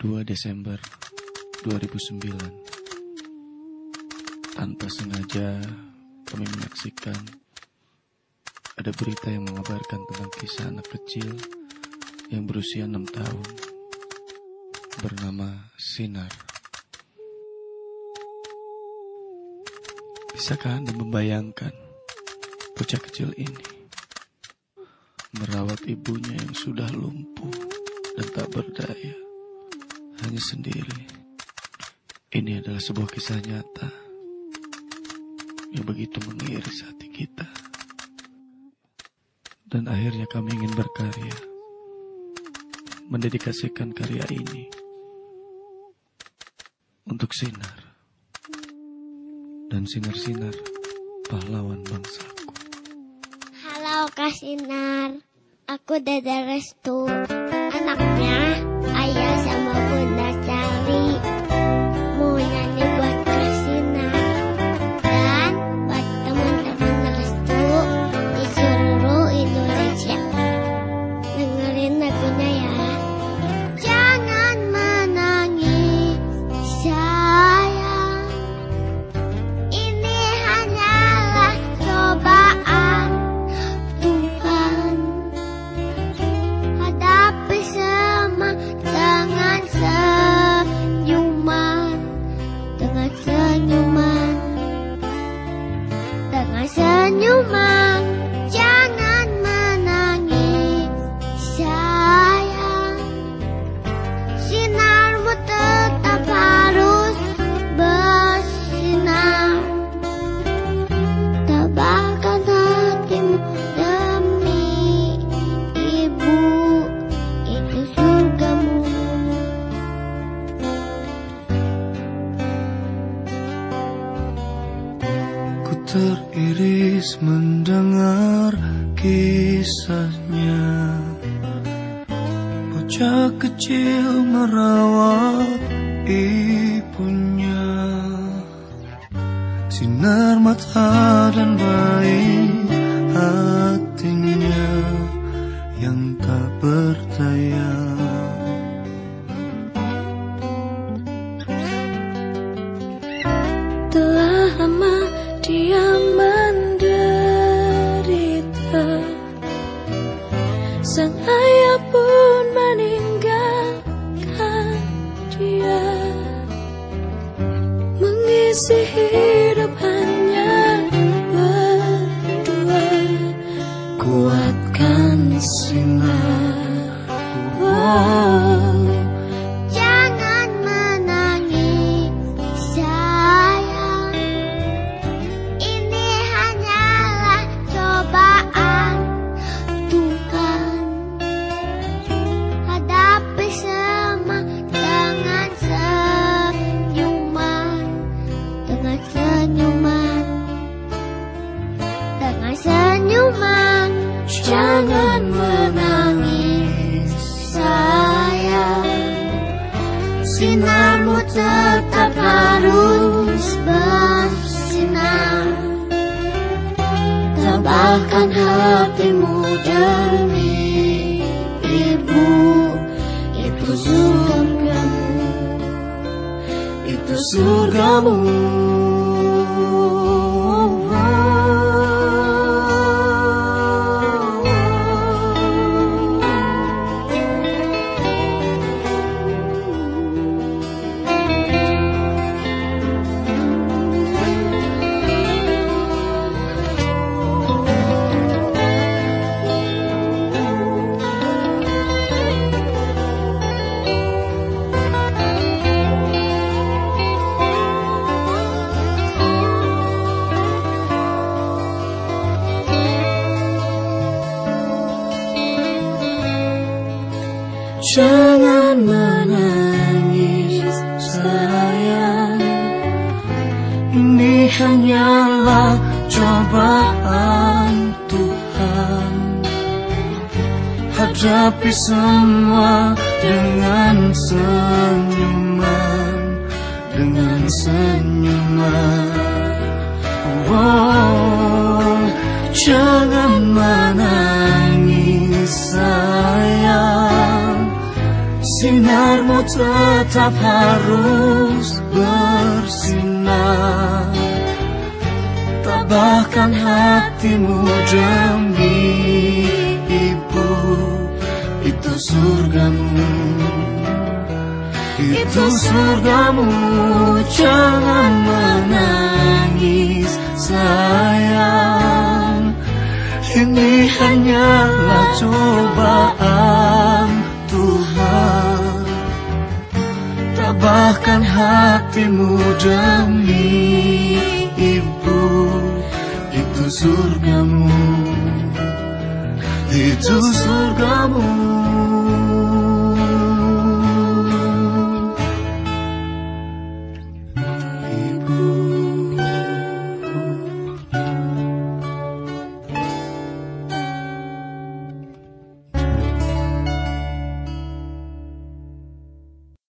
2 Desember 2009 Tanpa sengaja kami menyaksikan ada berita yang mengabarkan tentang kisah anak kecil yang berusia 6 tahun bernama Sinar. Bisakah Anda membayangkan bocah kecil ini merawat ibunya yang sudah lumpuh dan tak berdaya? Hanya sendiri. Ini adalah sebuah kisah nyata yang begitu mengiris hati kita. Dan akhirnya kami ingin berkarya, mendedikasikan karya ini untuk sinar dan sinar-sinar pahlawan bangsaku. Halo Kak Sinar, aku Dada Restu, anaknya teriris mendengar kisahnya. Bocah kecil merawat ibunya. Sinar mata dan baik hatinya Yang tak berdaya Mengisi hidup hanya berdua. Kuatkan sinar senyuman Jangan menangis sayang. Sinarmu tetap harus bersinar. Tebarkan hatimu demi ibu Itu surgamu. Itu surgamu Jangan menangis sayang. Ini hanyalah cobaan Tuhan. Hadapi semua dengan senyuman Dengan senyuman. Oh, jangan menangis Sinarmu tetap harus bersinar. Tabahkan hatimu demi ibu Itu surgamu. Itu surgamu Jangan menangis sayang. Ini hanyalah cobaan Tabahkan hatimu demi ibu. Itu surgamu. Itu surgamu